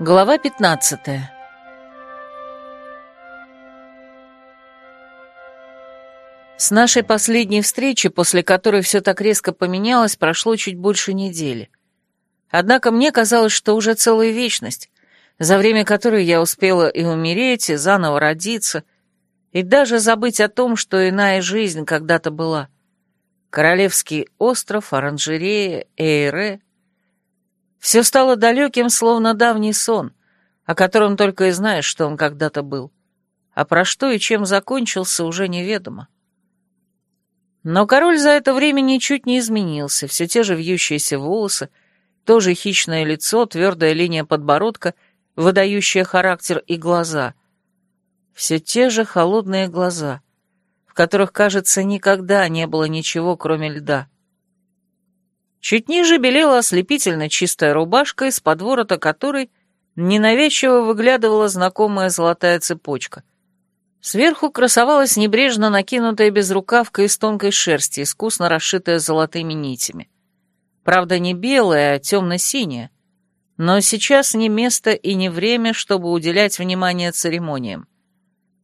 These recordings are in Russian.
Глава 15 С нашей последней встречи, после которой все так резко поменялось, прошло чуть больше недели. Однако мне казалось, что уже целая вечность, за время которой я успела и умереть, и заново родиться, и даже забыть о том, что иная жизнь когда-то была. Королевский остров, оранжерея, Эйре. Все стало далеким, словно давний сон, о котором только и знаешь, что он когда-то был. А про что и чем закончился, уже неведомо. Но король за это время ничуть не изменился, все те же вьющиеся волосы, тоже хищное лицо, твердая линия подбородка, выдающая характер и глаза. Все те же холодные глаза, в которых, кажется, никогда не было ничего, кроме льда. Чуть ниже белела ослепительно чистая рубашка, из подворота которой ненавязчиво выглядывала знакомая золотая цепочка. Сверху красовалась небрежно накинутая безрукавка из тонкой шерсти, искусно расшитая золотыми нитями. Правда, не белая, а темно-синяя. Но сейчас не место и не время, чтобы уделять внимание церемониям.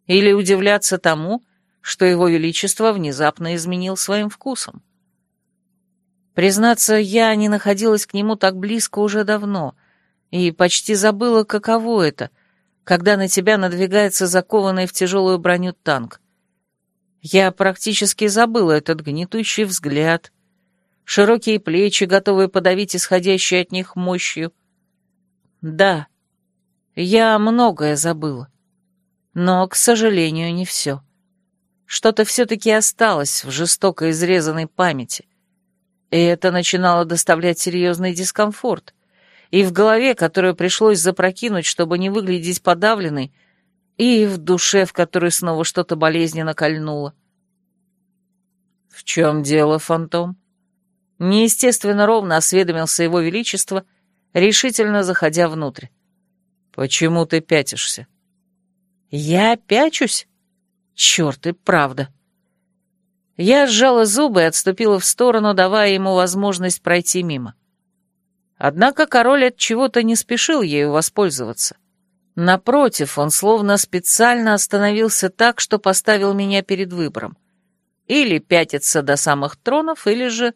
Или удивляться тому, что его величество внезапно изменил своим вкусом. Признаться, я не находилась к нему так близко уже давно и почти забыла, каково это, когда на тебя надвигается закованный в тяжелую броню танк. Я практически забыла этот гнетущий взгляд, широкие плечи, готовые подавить исходящие от них мощью. Да, я многое забыла, но, к сожалению, не все. Что-то все-таки осталось в жестоко изрезанной памяти, и это начинало доставлять серьезный дискомфорт, и в голове, которую пришлось запрокинуть, чтобы не выглядеть подавленной, и в душе, в которой снова что-то болезненно кольнуло. «В чем дело, фантом?» Неестественно ровно осведомился его величество, решительно заходя внутрь. «Почему ты пятишься?» «Я пячусь? Черт, и правда!» Я сжала зубы и отступила в сторону, давая ему возможность пройти мимо. Однако король от чего-то не спешил ею воспользоваться. Напротив, он словно специально остановился так, что поставил меня перед выбором. Или пятиться до самых тронов, или же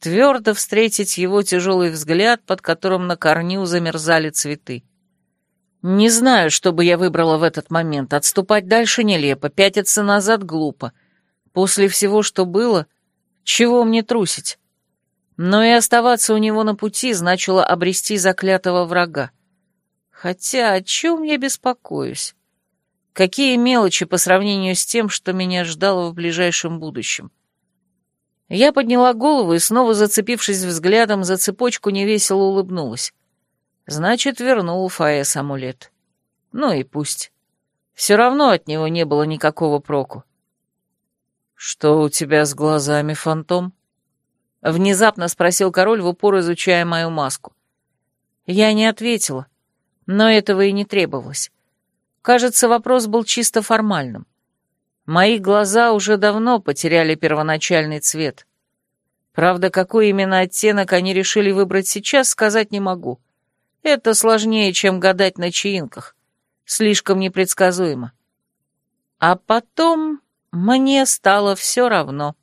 твердо встретить его тяжелый взгляд, под которым на корню замерзали цветы. Не знаю, что бы я выбрала в этот момент. Отступать дальше нелепо, пятиться назад глупо. После всего, что было, чего мне трусить? Но и оставаться у него на пути значило обрести заклятого врага. Хотя о чем я беспокоюсь? Какие мелочи по сравнению с тем, что меня ждало в ближайшем будущем? — я подняла голову и, снова зацепившись взглядом за цепочку, невесело улыбнулась. Значит, вернул Фаэс амулет. Ну и пусть. Все равно от него не было никакого проку. «Что у тебя с глазами, фантом?» Внезапно спросил король, в упор изучая мою маску. Я не ответила, но этого и не требовалось. Кажется, вопрос был чисто формальным. Мои глаза уже давно потеряли первоначальный цвет. Правда, какой именно оттенок они решили выбрать сейчас, сказать не могу. Это сложнее, чем гадать на чаинках. Слишком непредсказуемо. А потом мне стало все равно.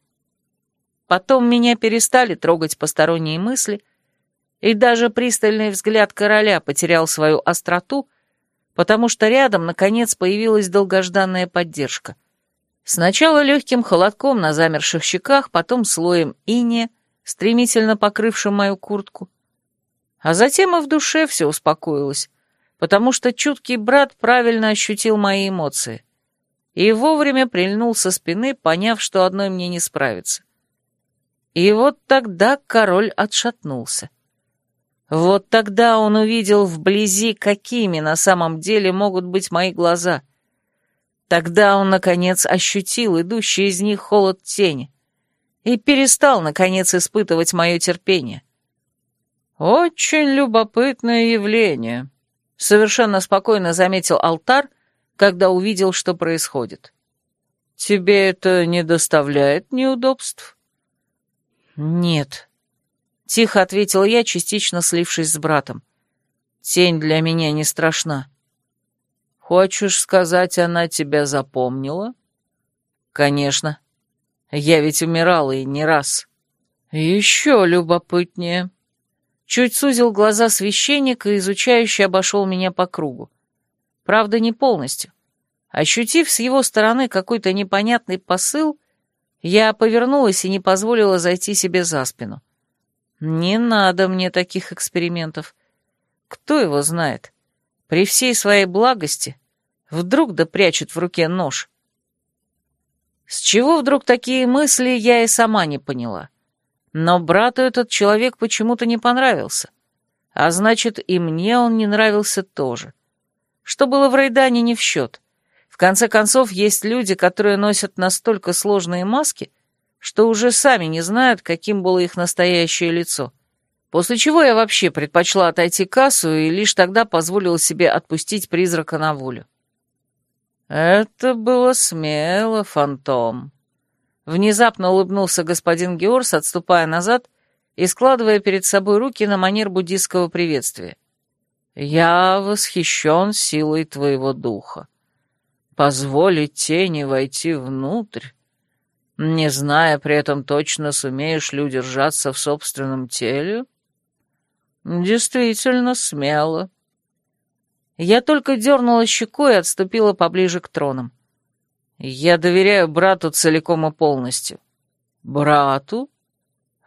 Потом меня перестали трогать посторонние мысли, и даже пристальный взгляд короля потерял свою остроту, потому что рядом, наконец, появилась долгожданная поддержка — Сначала легким холодком на замерших щеках, потом слоем иния, стремительно покрывшим мою куртку. А затем и в душе все успокоилось, потому что чуткий брат правильно ощутил мои эмоции и вовремя прильнул со спины, поняв, что одной мне не справиться. И вот тогда король отшатнулся. Вот тогда он увидел вблизи, какими на самом деле могут быть мои глаза — Тогда он, наконец, ощутил идущий из них холод тени и перестал, наконец, испытывать мое терпение. «Очень любопытное явление», — совершенно спокойно заметил алтар, когда увидел, что происходит. «Тебе это не доставляет неудобств?» «Нет», — тихо ответил я, частично слившись с братом. Тень для меня не страшна. Хочешь сказать, она тебя запомнила? Конечно. Я ведь умирала и не раз. Еще любопытнее. Чуть сузил глаза священник и изучающе обошел меня по кругу. Правда, не полностью. Ощутив с его стороны какой-то непонятный посыл, я повернулась и не позволила зайти себе за спину. Не надо мне таких экспериментов. Кто его знает? При всей своей благости вдруг да прячет в руке нож. С чего вдруг такие мысли, я и сама не поняла. Но брату этот человек почему-то не понравился. А значит, и мне он не нравился тоже. Что было в Рейдане не в счет. В конце концов, есть люди, которые носят настолько сложные маски, что уже сами не знают, каким было их настоящее лицо. После чего я вообще предпочла отойти к кассу и лишь тогда позволила себе отпустить призрака на волю. «Это было смело, фантом», Внезапно улыбнулся господин Георс, отступая назад и складывая перед собой руки на манер буддийского приветствия. «Я восхищен силой твоего духа. Позволить тени войти внутрь, не зная при этом точно, сумеешь ли удержаться в собственном теле? Действительно смело». Я только дернула щекой и отступила поближе к тронам. Я доверяю брату целиком и полностью. Брату?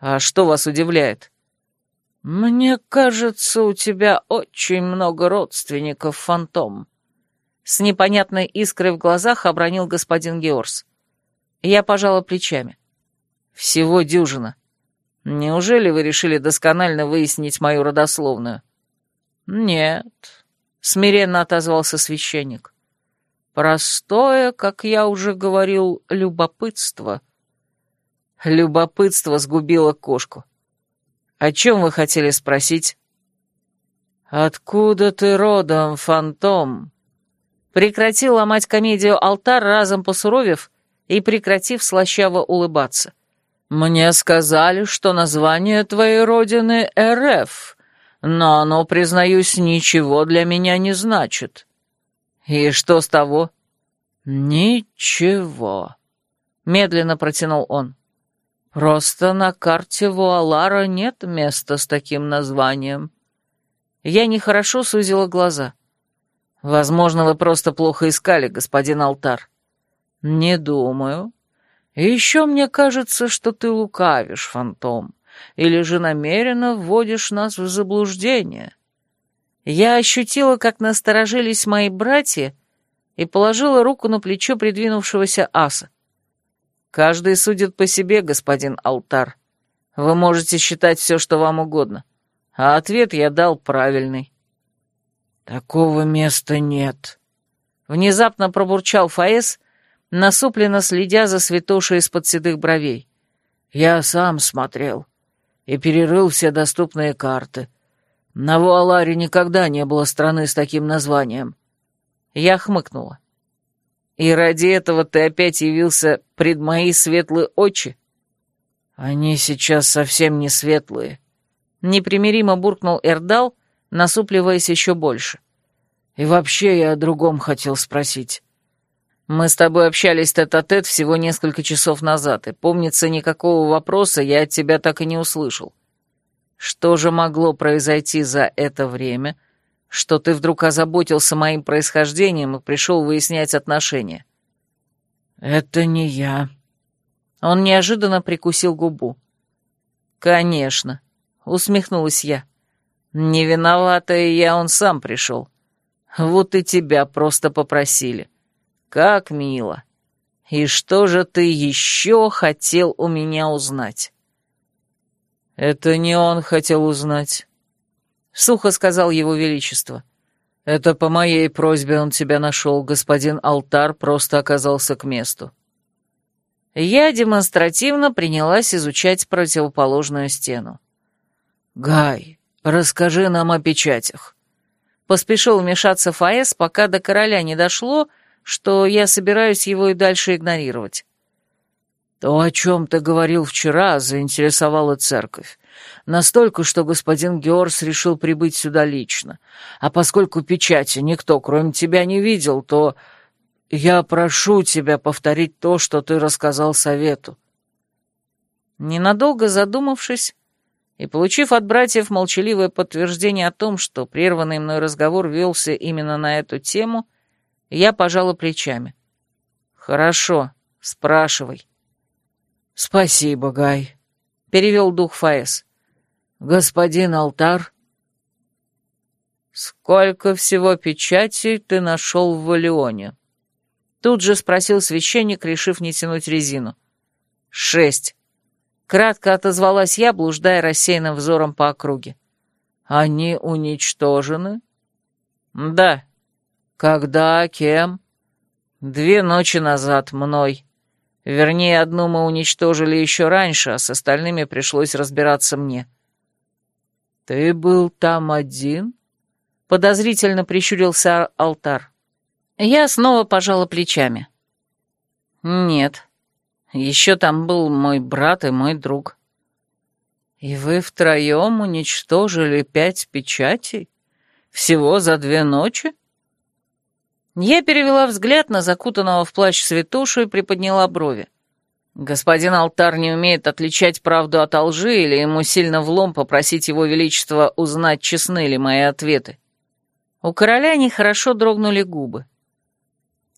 А что вас удивляет? Мне кажется, у тебя очень много родственников, фантом. С непонятной искрой в глазах обронил господин Георс. Я пожала плечами. Всего дюжина. Неужели вы решили досконально выяснить мою родословную? Нет, смиренно отозвался священник. Простое, как я уже говорил, любопытство. Любопытство сгубило кошку. О чем вы хотели спросить? «Откуда ты родом, фантом?» Прекратил ломать комедию алтар, разом посуровев и прекратив слащаво улыбаться. «Мне сказали, что название твоей родины — РФ, но оно, признаюсь, ничего для меня не значит. «И что с того?» «Ничего», — медленно протянул он. «Просто на карте Вуалара нет места с таким названием». Я нехорошо сузила глаза. «Возможно, вы просто плохо искали, господин Алтар». «Не думаю. Еще мне кажется, что ты лукавишь, фантом, или же намеренно вводишь нас в заблуждение». Я ощутила, как насторожились мои братья, и положила руку на плечо придвинувшегося аса. «Каждый судит по себе, господин Алтар. Вы можете считать все, что вам угодно. А ответ я дал правильный». «Такого места нет», — внезапно пробурчал Фаэс, насупленно следя за святошей из-под седых бровей. «Я сам смотрел и перерыл все доступные карты. На Вуаларе никогда не было страны с таким названием. Я хмыкнула. И ради этого ты опять явился пред мои светлые очи? Они сейчас совсем не светлые. Непримиримо буркнул Эрдал, насупливаясь еще больше. И вообще я о другом хотел спросить. Мы с тобой общались тет-а-тет -тет всего несколько часов назад, и, помнится, никакого вопроса я от тебя так и не услышал. Что же могло произойти за это время, что ты вдруг озаботился моим происхождением и пришел выяснять отношения?» «Это не я». Он неожиданно прикусил губу. «Конечно», — усмехнулась я. «Не виноватая я, он сам пришел. Вот и тебя просто попросили. Как мило. И что же ты еще хотел у меня узнать?» «Это не он хотел узнать», — сухо сказал его величество. «Это по моей просьбе он тебя нашел, господин Алтар просто оказался к месту». Я демонстративно принялась изучать противоположную стену. «Гай, расскажи нам о печатях». Поспешил вмешаться Фаэс, пока до короля не дошло, что я собираюсь его и дальше игнорировать. «То, о чем ты говорил вчера, заинтересовала церковь. Настолько, что господин Георс решил прибыть сюда лично. А поскольку печати никто, кроме тебя, не видел, то я прошу тебя повторить то, что ты рассказал совету». Ненадолго задумавшись и получив от братьев молчаливое подтверждение о том, что прерванный мной разговор велся именно на эту тему, я пожала плечами. «Хорошо, спрашивай». «Спасибо, Гай», — перевел дух Фаэс. «Господин Алтар?» «Сколько всего печатей ты нашел в Валионе?» Тут же спросил священник, решив не тянуть резину. «Шесть». Кратко отозвалась я, блуждая рассеянным взором по округе. «Они уничтожены?» «Да». «Когда? Кем?» «Две ночи назад мной. Вернее, одну мы уничтожили еще раньше, а с остальными пришлось разбираться мне». «Ты был там один?» Подозрительно прищурился алтар. Я снова пожала плечами. «Нет. Еще там был мой брат и мой друг». «И вы втроем уничтожили пять печатей? Всего за две ночи?» Я перевела взгляд на закутанного в плащ святошу и приподняла брови. Господин Алтар не умеет отличать правду от лжи, или ему сильно влом попросить его величество узнать, честны ли мои ответы. У короля нехорошо дрогнули губы.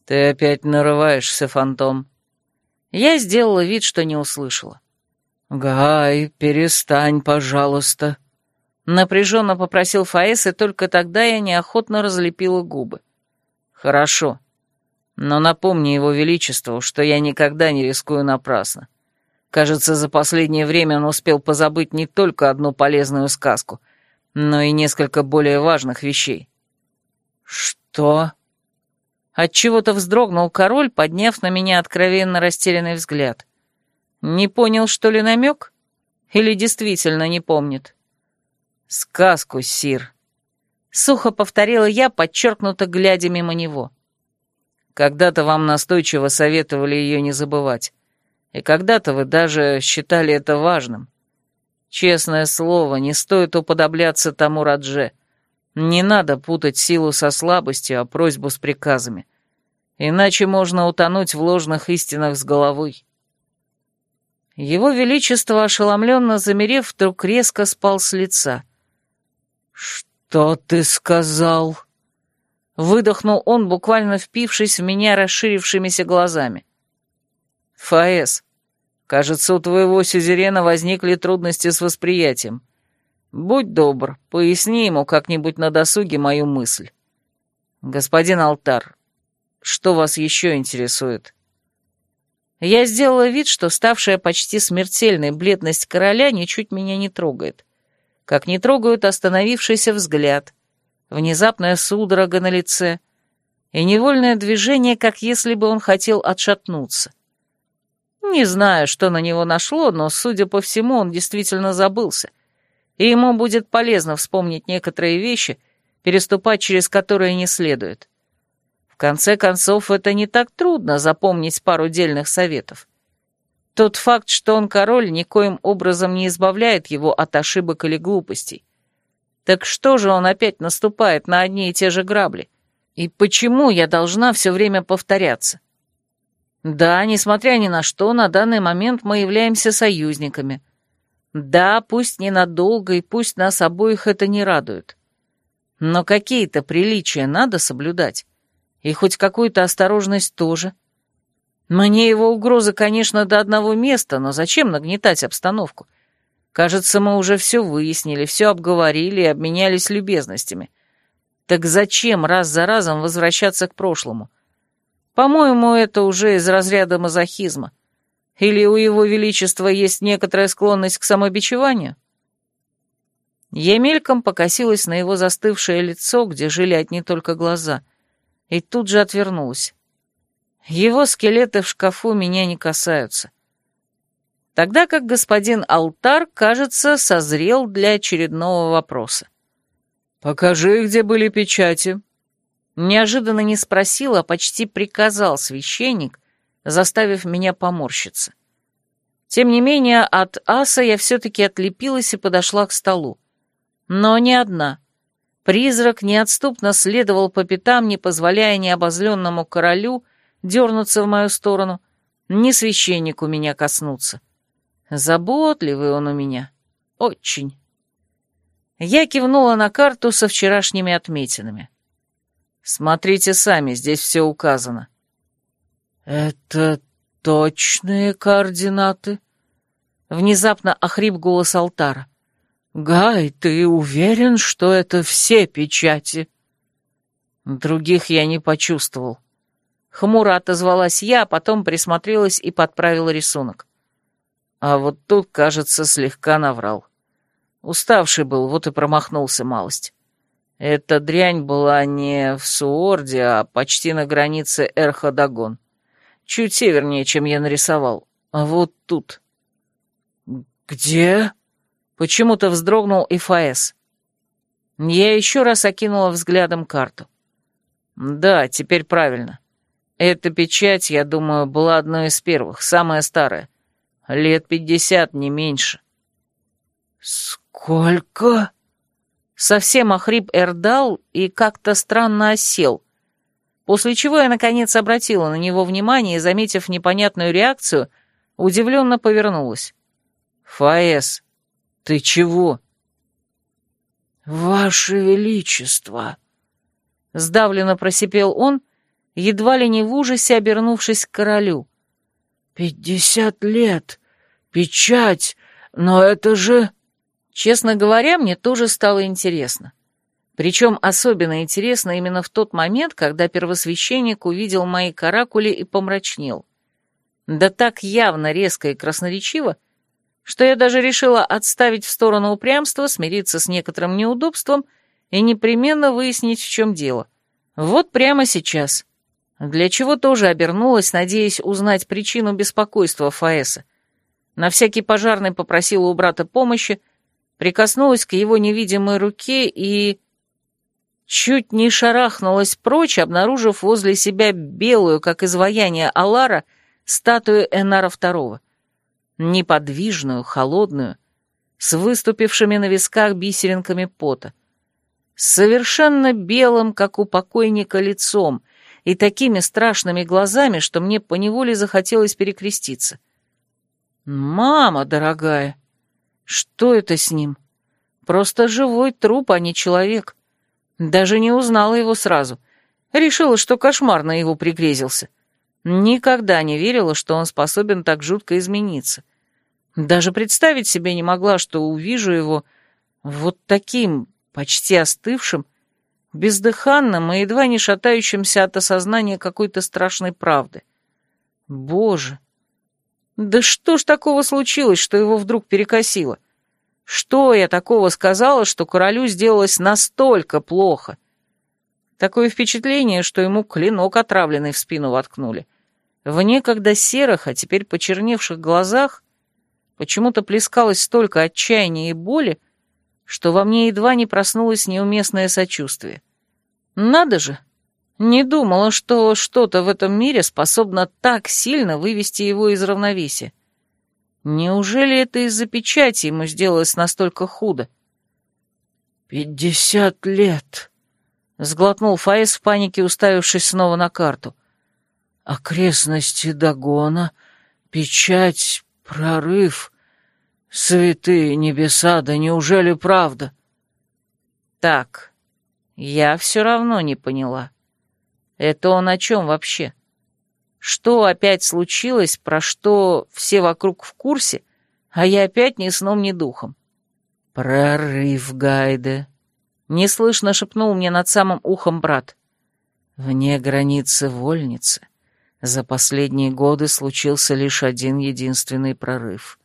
«Ты опять нарываешься, фантом». Я сделала вид, что не услышала. «Гай, перестань, пожалуйста», — напряженно попросил Фаэс, и только тогда я неохотно разлепила губы. «Хорошо. Но напомни его величеству, что я никогда не рискую напрасно. Кажется, за последнее время он успел позабыть не только одну полезную сказку, но и несколько более важных вещей». «Что?» Отчего-то вздрогнул король, подняв на меня откровенно растерянный взгляд. Не понял, что ли, намек? Или действительно не помнит? «Сказку, сир», — сухо повторила я, подчеркнуто глядя мимо него. «Когда-то вам настойчиво советовали ее не забывать, и когда-то вы даже считали это важным. Честное слово, не стоит уподобляться тому Радже». Не надо путать силу со слабостью, а просьбу с приказами. Иначе можно утонуть в ложных истинах с головой. Его Величество, ошеломленно замерев, вдруг резко спал с лица. «Что ты сказал?» Выдохнул он, буквально впившись в меня расширившимися глазами. «Фаэс, кажется, у твоего сюзерена возникли трудности с восприятием. Будь добр, поясни ему как-нибудь на досуге мою мысль. Господин Алтар, что вас еще интересует? Я сделала вид, что ставшая почти смертельной бледность короля ничуть меня не трогает. Как не трогают остановившийся взгляд, внезапная судорога на лице и невольное движение, как если бы он хотел отшатнуться. Не знаю, что на него нашло, но, судя по всему, он действительно забылся и ему будет полезно вспомнить некоторые вещи, переступать через которые не следует. В конце концов, это не так трудно запомнить пару дельных советов. Тот факт, что он король, никоим образом не избавляет его от ошибок или глупостей. Так что же он опять наступает на одни и те же грабли? И почему я должна все время повторяться? Да, несмотря ни на что, на данный момент мы являемся союзниками — да, пусть ненадолго, и пусть нас обоих это не радует. Но какие-то приличия надо соблюдать. И хоть какую-то осторожность тоже. Мне его угрозы, конечно, до одного места, но зачем нагнетать обстановку? Кажется, мы уже все выяснили, все обговорили и обменялись любезностями. Так зачем раз за разом возвращаться к прошлому? По-моему, это уже из разряда мазохизма. Или у его величества есть некоторая склонность к самобичеванию? Я мельком покосилась на его застывшее лицо, где жили одни только глаза, и тут же отвернулась. Его скелеты в шкафу меня не касаются. Тогда как господин Алтар, кажется, созрел для очередного вопроса. «Покажи, где были печати». Неожиданно не спросил, а почти приказал священник, заставив меня поморщиться. Тем не менее, от аса я все-таки отлепилась и подошла к столу. Но не одна. Призрак неотступно следовал по пятам, не позволяя ни обозленному королю дернуться в мою сторону, ни священнику меня коснуться. Заботливый он у меня. Очень. Я кивнула на карту со вчерашними отметинами. Смотрите сами, здесь все указано. Это точные координаты? Внезапно охрип голос алтара. Гай, ты уверен, что это все печати? Других я не почувствовал. Хмуро отозвалась я, а потом присмотрелась и подправила рисунок. А вот тут, кажется, слегка наврал. Уставший был, вот и промахнулся малость. Эта дрянь была не в Суорде, а почти на границе Эрходагон. Чуть севернее, чем я нарисовал. А вот тут. «Где?» Почему-то вздрогнул и Фаэс. Я еще раз окинула взглядом карту. Да, теперь правильно. Эта печать, я думаю, была одной из первых, самая старая. Лет пятьдесят, не меньше. «Сколько?» Совсем охрип Эрдал и как-то странно осел, после чего я, наконец, обратила на него внимание и, заметив непонятную реакцию, удивленно повернулась. «Фаэс, ты чего?» «Ваше Величество!» Сдавленно просипел он, едва ли не в ужасе обернувшись к королю. «Пятьдесят лет! Печать! Но это же...» Честно говоря, мне тоже стало интересно. Причем особенно интересно именно в тот момент, когда первосвященник увидел мои каракули и помрачнел. Да так явно, резко и красноречиво, что я даже решила отставить в сторону упрямства, смириться с некоторым неудобством и непременно выяснить, в чем дело. Вот прямо сейчас. Для чего тоже обернулась, надеясь узнать причину беспокойства Фаэса. На всякий пожарный попросила у брата помощи, прикоснулась к его невидимой руке и... Чуть не шарахнулась прочь, обнаружив возле себя белую, как изваяние Алара, статую Энара II. Неподвижную, холодную, с выступившими на висках бисеринками пота. Совершенно белым, как у покойника, лицом и такими страшными глазами, что мне поневоле захотелось перекреститься. «Мама дорогая!» Что это с ним? Просто живой труп, а не человек. Даже не узнала его сразу. Решила, что кошмар на его пригрезился. Никогда не верила, что он способен так жутко измениться. Даже представить себе не могла, что увижу его вот таким, почти остывшим, бездыханным и едва не шатающимся от осознания какой-то страшной правды. Боже, да что ж такого случилось, что его вдруг перекосило? Что я такого сказала, что королю сделалось настолько плохо? Такое впечатление, что ему клинок отравленный в спину воткнули. В некогда серых, а теперь почерневших глазах почему-то плескалось столько отчаяния и боли, что во мне едва не проснулось неуместное сочувствие. Надо же, не думала, что что-то в этом мире способно так сильно вывести его из равновесия. Неужели это из-за печати ему сделалось настолько худо? «Пятьдесят лет!» — сглотнул Фаис в панике, уставившись снова на карту. «Окрестности Дагона, печать, прорыв. Святые небеса, да неужели правда?» «Так, я все равно не поняла». Это он о чем вообще? Что опять случилось, про что все вокруг в курсе, а я опять ни сном, ни духом? «Прорыв, Гайде!» — неслышно шепнул мне над самым ухом брат. «Вне границы вольницы за последние годы случился лишь один единственный прорыв.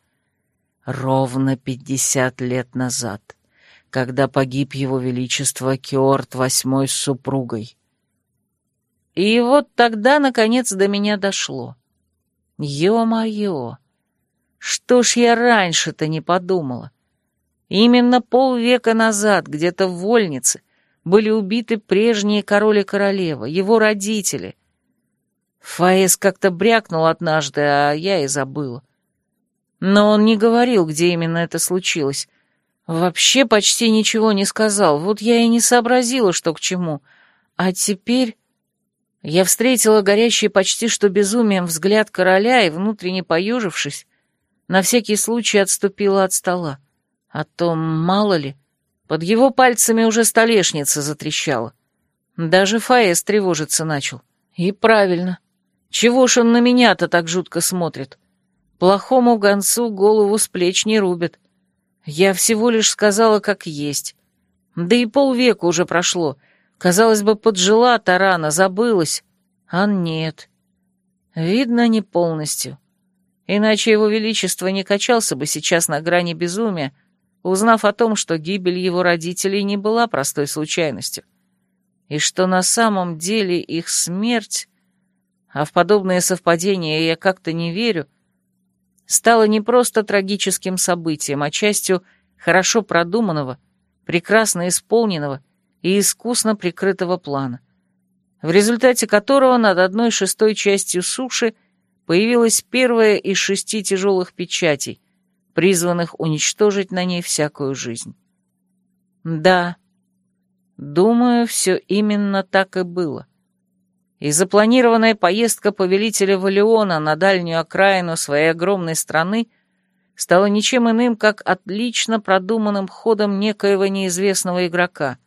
Ровно пятьдесят лет назад, когда погиб его величество Кеорт восьмой с супругой. И вот тогда, наконец, до меня дошло. Ё-моё! Что ж я раньше-то не подумала? Именно полвека назад, где-то в Вольнице, были убиты прежние король и королева, его родители. Фаэс как-то брякнул однажды, а я и забыла. Но он не говорил, где именно это случилось. Вообще почти ничего не сказал, вот я и не сообразила, что к чему. А теперь... Я встретила горящий почти что безумием взгляд короля и, внутренне поежившись, на всякий случай отступила от стола. А то, мало ли, под его пальцами уже столешница затрещала. Даже Фаэс тревожиться начал. И правильно. Чего ж он на меня-то так жутко смотрит? Плохому гонцу голову с плеч не рубят. Я всего лишь сказала, как есть. Да и полвека уже прошло. Казалось бы, поджила тарана, забылась. А нет. Видно, не полностью. Иначе его величество не качался бы сейчас на грани безумия, узнав о том, что гибель его родителей не была простой случайностью, и что на самом деле их смерть, а в подобные совпадения я как-то не верю, стало не просто трагическим событием, а частью хорошо продуманного, прекрасно исполненного и искусно прикрытого плана, в результате которого над одной шестой частью суши появилась первая из шести тяжелых печатей, призванных уничтожить на ней всякую жизнь. Да, думаю, все именно так и было и запланированная поездка повелителя Валиона на дальнюю окраину своей огромной страны стала ничем иным, как отлично продуманным ходом некоего неизвестного игрока.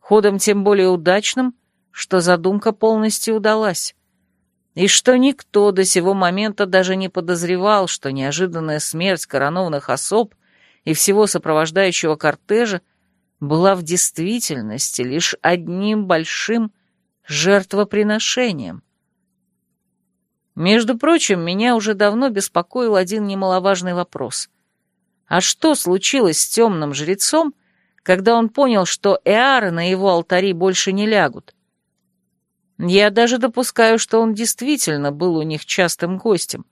Ходом тем более удачным, что задумка полностью удалась. И что никто до сего момента даже не подозревал, что неожиданная смерть коронованных особ и всего сопровождающего кортежа была в действительности лишь одним большим жертвоприношением. Между прочим, меня уже давно беспокоил один немаловажный вопрос. А что случилось с темным жрецом, когда он понял, что эары на его алтари больше не лягут? Я даже допускаю, что он действительно был у них частым гостем.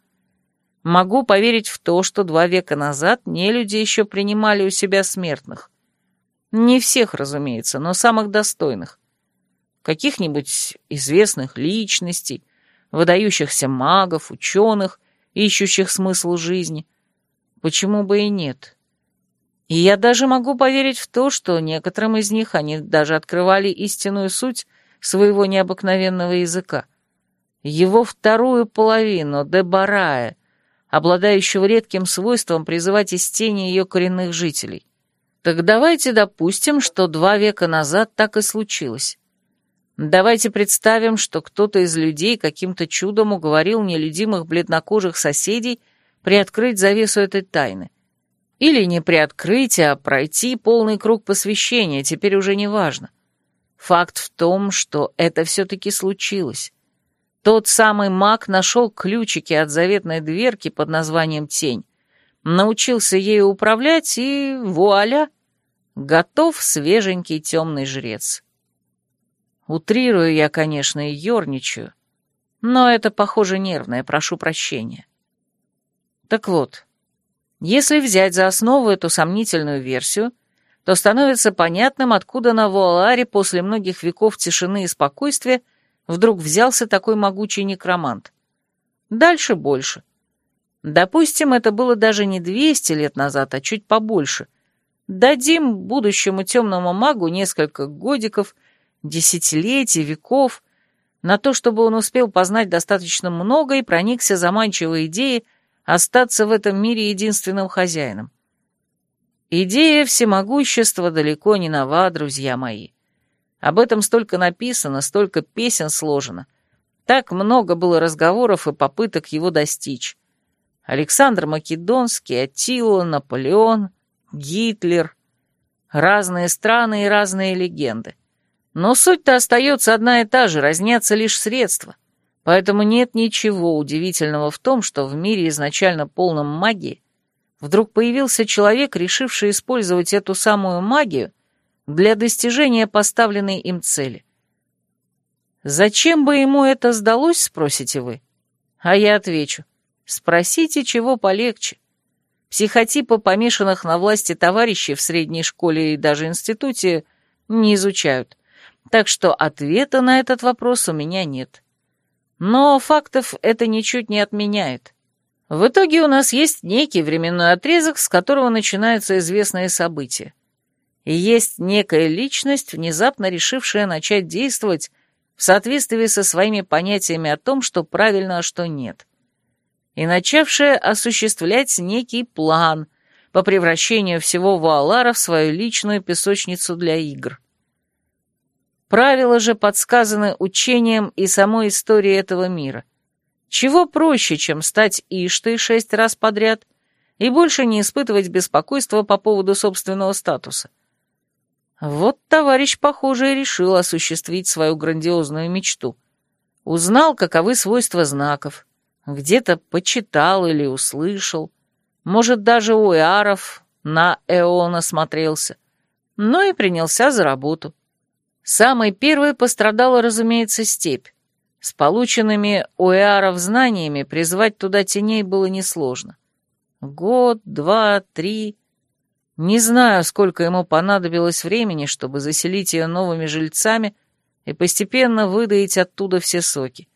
Могу поверить в то, что два века назад нелюди еще принимали у себя смертных. Не всех, разумеется, но самых достойных каких-нибудь известных личностей, выдающихся магов, ученых, ищущих смысл жизни. Почему бы и нет? И я даже могу поверить в то, что некоторым из них они даже открывали истинную суть своего необыкновенного языка. Его вторую половину, Дебарая, обладающего редким свойством призывать из тени ее коренных жителей. Так давайте допустим, что два века назад так и случилось. Давайте представим, что кто-то из людей каким-то чудом уговорил нелюдимых бледнокожих соседей приоткрыть завесу этой тайны. Или не приоткрыть, а пройти полный круг посвящения, теперь уже не важно. Факт в том, что это все-таки случилось. Тот самый маг нашел ключики от заветной дверки под названием «Тень», научился ею управлять и, вуаля, готов свеженький темный жрец. Утрирую я, конечно, и ерничаю, но это, похоже, нервное, прошу прощения. Так вот, если взять за основу эту сомнительную версию, то становится понятным, откуда на Вуаларе после многих веков тишины и спокойствия вдруг взялся такой могучий некромант. Дальше больше. Допустим, это было даже не 200 лет назад, а чуть побольше. Дадим будущему темному магу несколько годиков — десятилетий, веков, на то, чтобы он успел познать достаточно много и проникся заманчивой идеей остаться в этом мире единственным хозяином. Идея всемогущества далеко не нова, друзья мои. Об этом столько написано, столько песен сложено. Так много было разговоров и попыток его достичь. Александр Македонский, Аттила, Наполеон, Гитлер. Разные страны и разные легенды. Но суть-то остается одна и та же, разнятся лишь средства. Поэтому нет ничего удивительного в том, что в мире изначально полном магии вдруг появился человек, решивший использовать эту самую магию для достижения поставленной им цели. Зачем бы ему это сдалось, спросите вы? А я отвечу, спросите, чего полегче. Психотипы помешанных на власти товарищей в средней школе и даже институте не изучают так что ответа на этот вопрос у меня нет. Но фактов это ничуть не отменяет. В итоге у нас есть некий временной отрезок, с которого начинаются известные события. И есть некая личность, внезапно решившая начать действовать в соответствии со своими понятиями о том, что правильно, а что нет. И начавшая осуществлять некий план по превращению всего Вуалара в свою личную песочницу для игр. Правила же подсказаны учением и самой историей этого мира. Чего проще, чем стать Иштой шесть раз подряд и больше не испытывать беспокойства по поводу собственного статуса? Вот товарищ, похоже, и решил осуществить свою грандиозную мечту. Узнал, каковы свойства знаков, где-то почитал или услышал, может, даже у Иаров на Эона смотрелся, но и принялся за работу. Самой первой пострадала, разумеется, степь. С полученными у Эаров знаниями призвать туда теней было несложно. Год, два, три. Не знаю, сколько ему понадобилось времени, чтобы заселить ее новыми жильцами и постепенно выдаить оттуда все соки.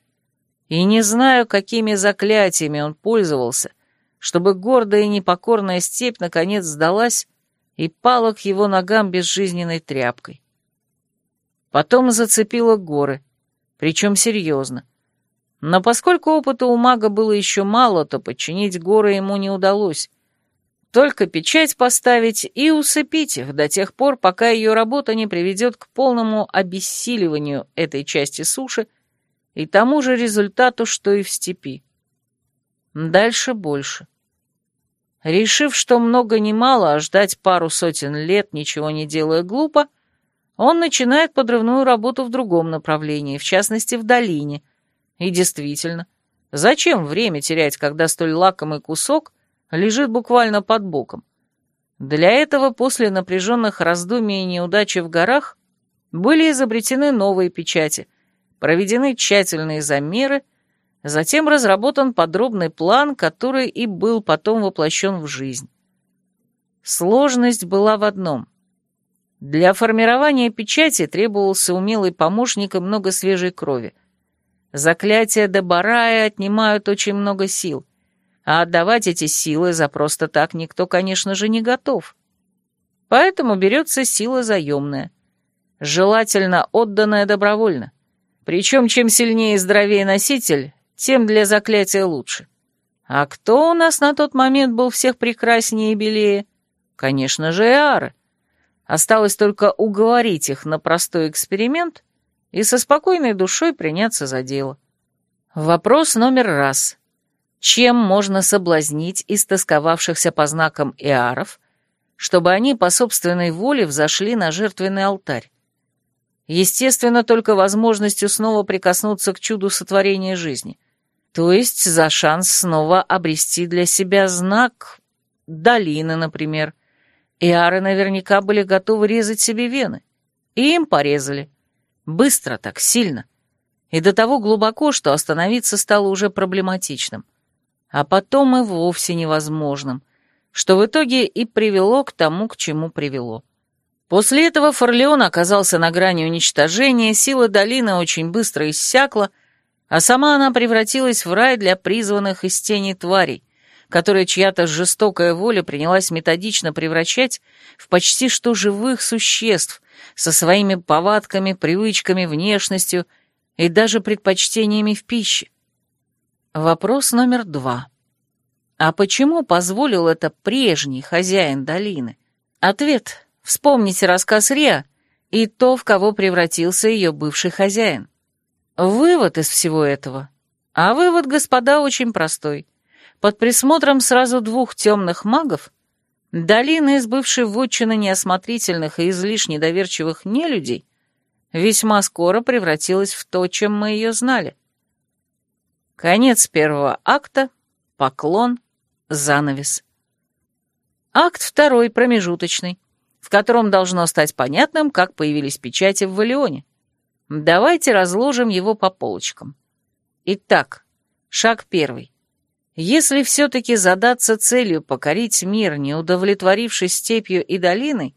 И не знаю, какими заклятиями он пользовался, чтобы гордая и непокорная степь наконец сдалась и пала к его ногам безжизненной тряпкой. Потом зацепила горы, причем серьезно. Но поскольку опыта у мага было еще мало, то подчинить горы ему не удалось. Только печать поставить и усыпить их до тех пор, пока ее работа не приведет к полному обессиливанию этой части суши и тому же результату, что и в степи. Дальше больше. Решив, что много не мало, а ждать пару сотен лет, ничего не делая глупо, он начинает подрывную работу в другом направлении, в частности, в долине. И действительно, зачем время терять, когда столь лакомый кусок лежит буквально под боком? Для этого после напряженных раздумий и неудачи в горах были изобретены новые печати, проведены тщательные замеры, затем разработан подробный план, который и был потом воплощен в жизнь. Сложность была в одном — для формирования печати требовался умелый помощник и много свежей крови. Заклятия Дебарая отнимают очень много сил, а отдавать эти силы за просто так никто, конечно же, не готов. Поэтому берется сила заемная, желательно отданная добровольно. Причем чем сильнее и здоровее носитель, тем для заклятия лучше. А кто у нас на тот момент был всех прекраснее и белее? Конечно же, Эары. Осталось только уговорить их на простой эксперимент и со спокойной душой приняться за дело. Вопрос номер раз. Чем можно соблазнить истосковавшихся по знакам иаров, чтобы они по собственной воле взошли на жертвенный алтарь? Естественно, только возможностью снова прикоснуться к чуду сотворения жизни, то есть за шанс снова обрести для себя знак долины, например, — Иары наверняка были готовы резать себе вены. И им порезали. Быстро так, сильно. И до того глубоко, что остановиться стало уже проблематичным. А потом и вовсе невозможным, что в итоге и привело к тому, к чему привело. После этого Форлеон оказался на грани уничтожения, сила долины очень быстро иссякла, а сама она превратилась в рай для призванных из тени тварей, которые чья-то жестокая воля принялась методично превращать в почти что живых существ со своими повадками, привычками, внешностью и даже предпочтениями в пище. Вопрос номер два. А почему позволил это прежний хозяин долины? Ответ. Вспомните рассказ Риа и то, в кого превратился ее бывший хозяин. Вывод из всего этого. А вывод, господа, очень простой. Под присмотром сразу двух темных магов долина из бывшей вотчины неосмотрительных и излишне доверчивых нелюдей весьма скоро превратилась в то, чем мы ее знали. Конец первого акта, поклон, занавес. Акт второй, промежуточный, в котором должно стать понятным, как появились печати в Валионе. Давайте разложим его по полочкам. Итак, шаг первый. Если все-таки задаться целью покорить мир, не удовлетворившись степью и долиной,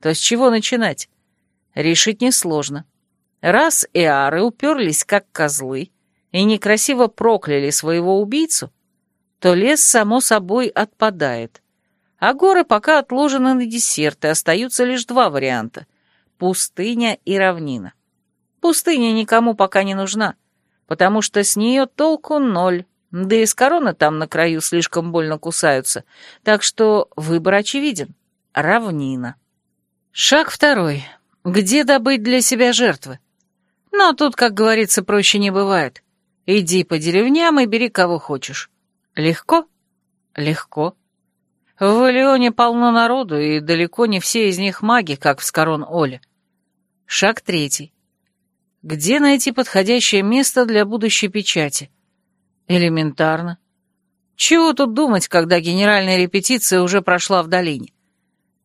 то с чего начинать? Решить несложно. Раз эары уперлись как козлы и некрасиво прокляли своего убийцу, то лес, само собой, отпадает. А горы пока отложены на десерт, и остаются лишь два варианта — пустыня и равнина. Пустыня никому пока не нужна, потому что с нее толку ноль, да и с короны там на краю слишком больно кусаются, так что выбор очевиден — равнина. Шаг второй. Где добыть для себя жертвы? Но тут, как говорится, проще не бывает. Иди по деревням и бери кого хочешь. Легко? Легко. В Валионе полно народу, и далеко не все из них маги, как в Скорон Оле. Шаг третий. Где найти подходящее место для будущей печати? Элементарно. Чего тут думать, когда генеральная репетиция уже прошла в долине?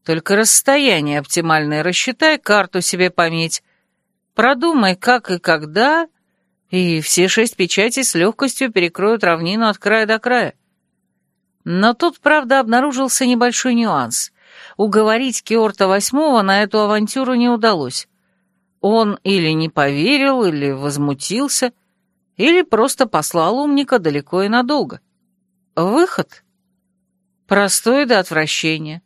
Только расстояние оптимальное рассчитай, карту себе пометь. Продумай, как и когда, и все шесть печатей с легкостью перекроют равнину от края до края. Но тут, правда, обнаружился небольшой нюанс. Уговорить Киорта Восьмого на эту авантюру не удалось. Он или не поверил, или возмутился, или просто послал умника далеко и надолго. Выход? Простой до отвращения.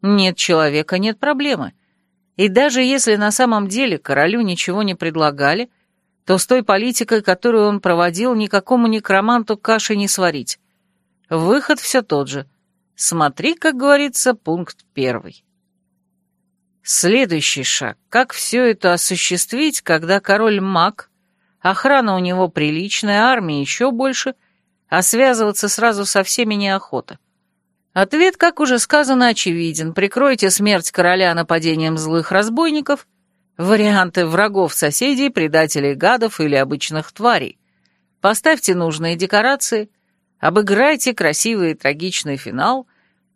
Нет человека, нет проблемы. И даже если на самом деле королю ничего не предлагали, то с той политикой, которую он проводил, никакому некроманту каши не сварить. Выход все тот же. Смотри, как говорится, пункт первый. Следующий шаг. Как все это осуществить, когда король маг, охрана у него приличная, армия еще больше, а связываться сразу со всеми неохота? Ответ, как уже сказано, очевиден. Прикройте смерть короля нападением злых разбойников, варианты врагов соседей, предателей гадов или обычных тварей. Поставьте нужные декорации, Обыграйте красивый и трагичный финал,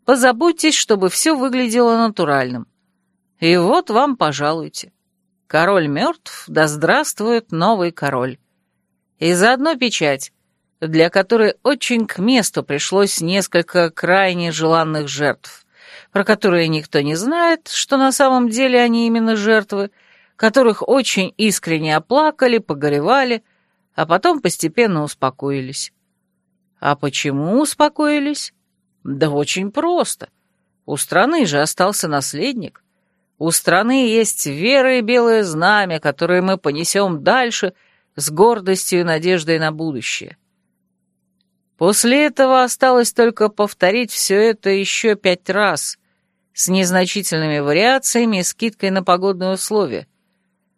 позаботьтесь, чтобы все выглядело натуральным. И вот вам, пожалуйте. Король мертв, да здравствует новый король. И заодно печать, для которой очень к месту пришлось несколько крайне желанных жертв, про которые никто не знает, что на самом деле они именно жертвы, которых очень искренне оплакали, погоревали, а потом постепенно успокоились. А почему успокоились? Да очень просто. У страны же остался наследник. У страны есть вера и белое знамя, которое мы понесем дальше с гордостью и надеждой на будущее. После этого осталось только повторить все это еще пять раз, с незначительными вариациями и скидкой на погодные условия,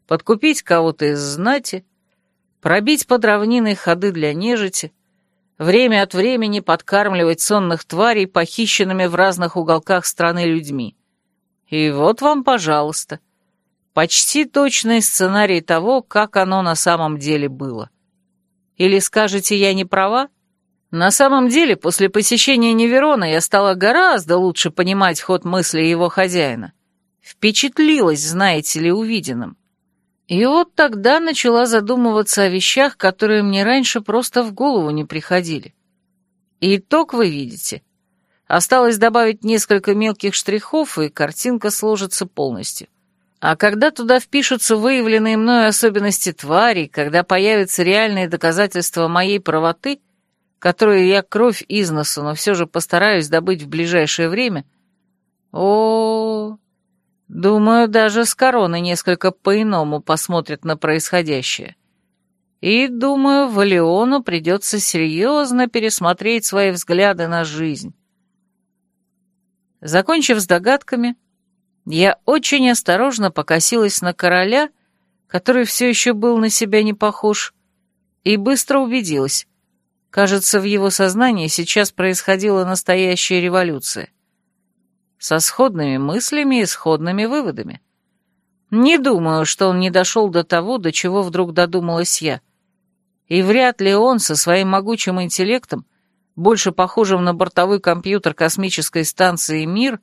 подкупить кого-то из знати, пробить под равниной ходы для нежити — время от времени подкармливать сонных тварей, похищенными в разных уголках страны людьми. И вот вам, пожалуйста, почти точный сценарий того, как оно на самом деле было. Или скажете, я не права? На самом деле, после посещения Неверона я стала гораздо лучше понимать ход мысли его хозяина. Впечатлилась, знаете ли, увиденным. И вот тогда начала задумываться о вещах, которые мне раньше просто в голову не приходили. Итог вы видите. Осталось добавить несколько мелких штрихов, и картинка сложится полностью. А когда туда впишутся выявленные мной особенности тварей, когда появятся реальные доказательства моей правоты, которые я кровь из носу, но все же постараюсь добыть в ближайшее время, о, -о, -о Думаю, даже с короны несколько по-иному посмотрят на происходящее. И, думаю, Валиону придется серьезно пересмотреть свои взгляды на жизнь. Закончив с догадками, я очень осторожно покосилась на короля, который все еще был на себя не похож, и быстро убедилась. Кажется, в его сознании сейчас происходила настоящая революция со сходными мыслями и сходными выводами. Не думаю, что он не дошел до того, до чего вдруг додумалась я. И вряд ли он со своим могучим интеллектом, больше похожим на бортовой компьютер космической станции «Мир»,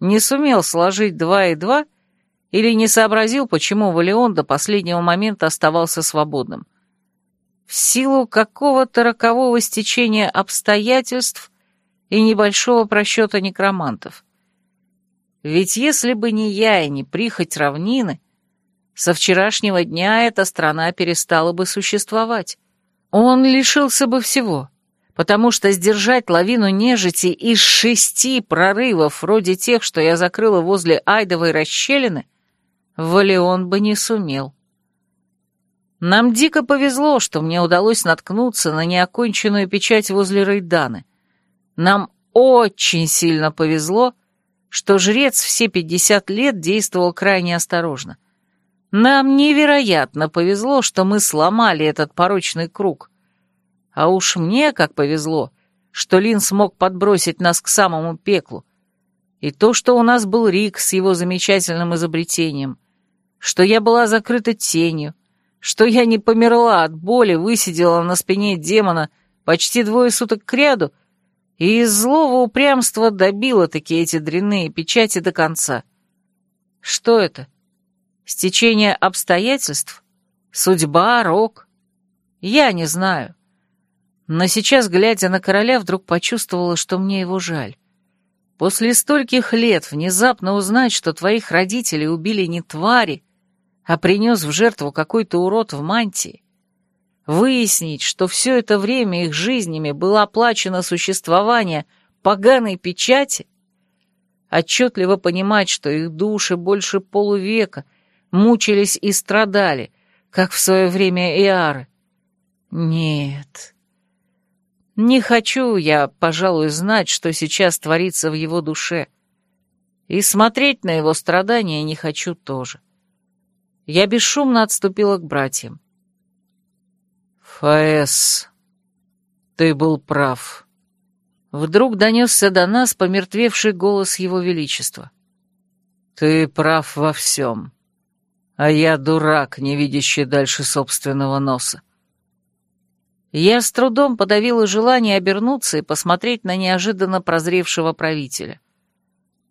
не сумел сложить два и два или не сообразил, почему Валион до последнего момента оставался свободным. В силу какого-то рокового стечения обстоятельств и небольшого просчета некромантов. Ведь если бы не я и не прихоть равнины, со вчерашнего дня эта страна перестала бы существовать. Он лишился бы всего. Потому что сдержать лавину нежити из шести прорывов, вроде тех, что я закрыла возле Айдовой расщелины, Валион бы не сумел. Нам дико повезло, что мне удалось наткнуться на неоконченную печать возле Рейданы. Нам очень сильно повезло, что жрец все пятьдесят лет действовал крайне осторожно. Нам невероятно повезло, что мы сломали этот порочный круг. А уж мне как повезло, что Лин смог подбросить нас к самому пеклу. И то, что у нас был Рик с его замечательным изобретением, что я была закрыта тенью, что я не померла от боли, высидела на спине демона почти двое суток кряду и из злого упрямства добила такие эти дрянные печати до конца. Что это? Стечение обстоятельств? Судьба, рок? Я не знаю. Но сейчас, глядя на короля, вдруг почувствовала, что мне его жаль. После стольких лет внезапно узнать, что твоих родителей убили не твари, а принес в жертву какой-то урод в мантии, выяснить, что все это время их жизнями было оплачено существование поганой печати, отчетливо понимать, что их души больше полувека мучились и страдали, как в свое время Иары. Нет, не хочу я, пожалуй, знать, что сейчас творится в его душе. И смотреть на его страдания не хочу тоже. Я бесшумно отступила к братьям. «Фаэс, ты был прав». Вдруг донесся до нас помертвевший голос его величества. «Ты прав во всем, а я дурак, не видящий дальше собственного носа. Я с трудом подавила желание обернуться и посмотреть на неожиданно прозревшего правителя.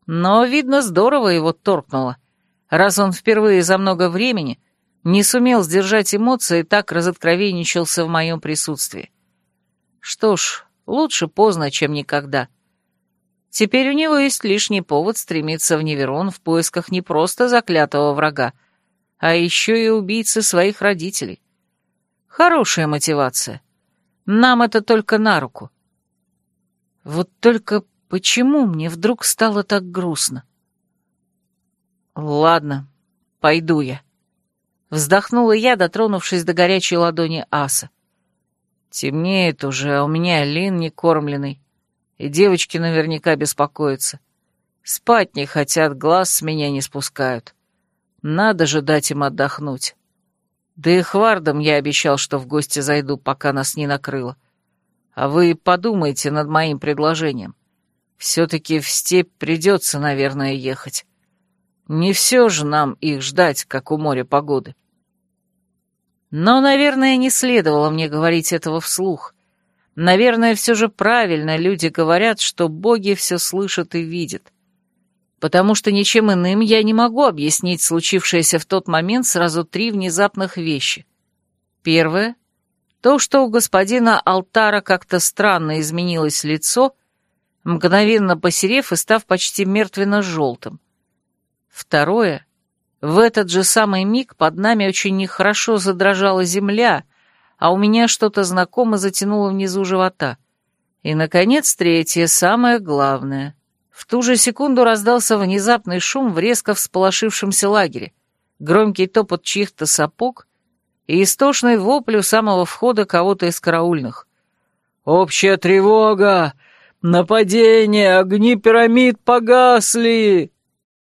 Но, видно, здорово его торкнуло, раз он впервые за много времени не сумел сдержать эмоции и так разоткровенничался в моем присутствии. Что ж, лучше поздно, чем никогда. Теперь у него есть лишний повод стремиться в Неверон в поисках не просто заклятого врага, а еще и убийцы своих родителей. Хорошая мотивация. Нам это только на руку. Вот только почему мне вдруг стало так грустно? Ладно, пойду я. Вздохнула я, дотронувшись до горячей ладони аса. Темнеет уже, а у меня Лин не кормленный, и девочки наверняка беспокоятся. Спать не хотят, глаз с меня не спускают. Надо же дать им отдохнуть. Да и Хвардам я обещал, что в гости зайду, пока нас не накрыло. А вы подумайте над моим предложением. Все-таки в степь придется, наверное, ехать. Не все же нам их ждать, как у моря погоды. Но, наверное, не следовало мне говорить этого вслух. Наверное, все же правильно люди говорят, что боги все слышат и видят потому что ничем иным я не могу объяснить случившееся в тот момент сразу три внезапных вещи. Первое — то, что у господина Алтара как-то странно изменилось лицо, мгновенно посерев и став почти мертвенно-желтым. Второе — в этот же самый миг под нами очень нехорошо задрожала земля, а у меня что-то знакомо затянуло внизу живота. И, наконец, третье, самое главное — в ту же секунду раздался внезапный шум в резко всполошившемся лагере, громкий топот чьих-то сапог и истошный вопль у самого входа кого-то из караульных. «Общая тревога! Нападение! Огни пирамид погасли!»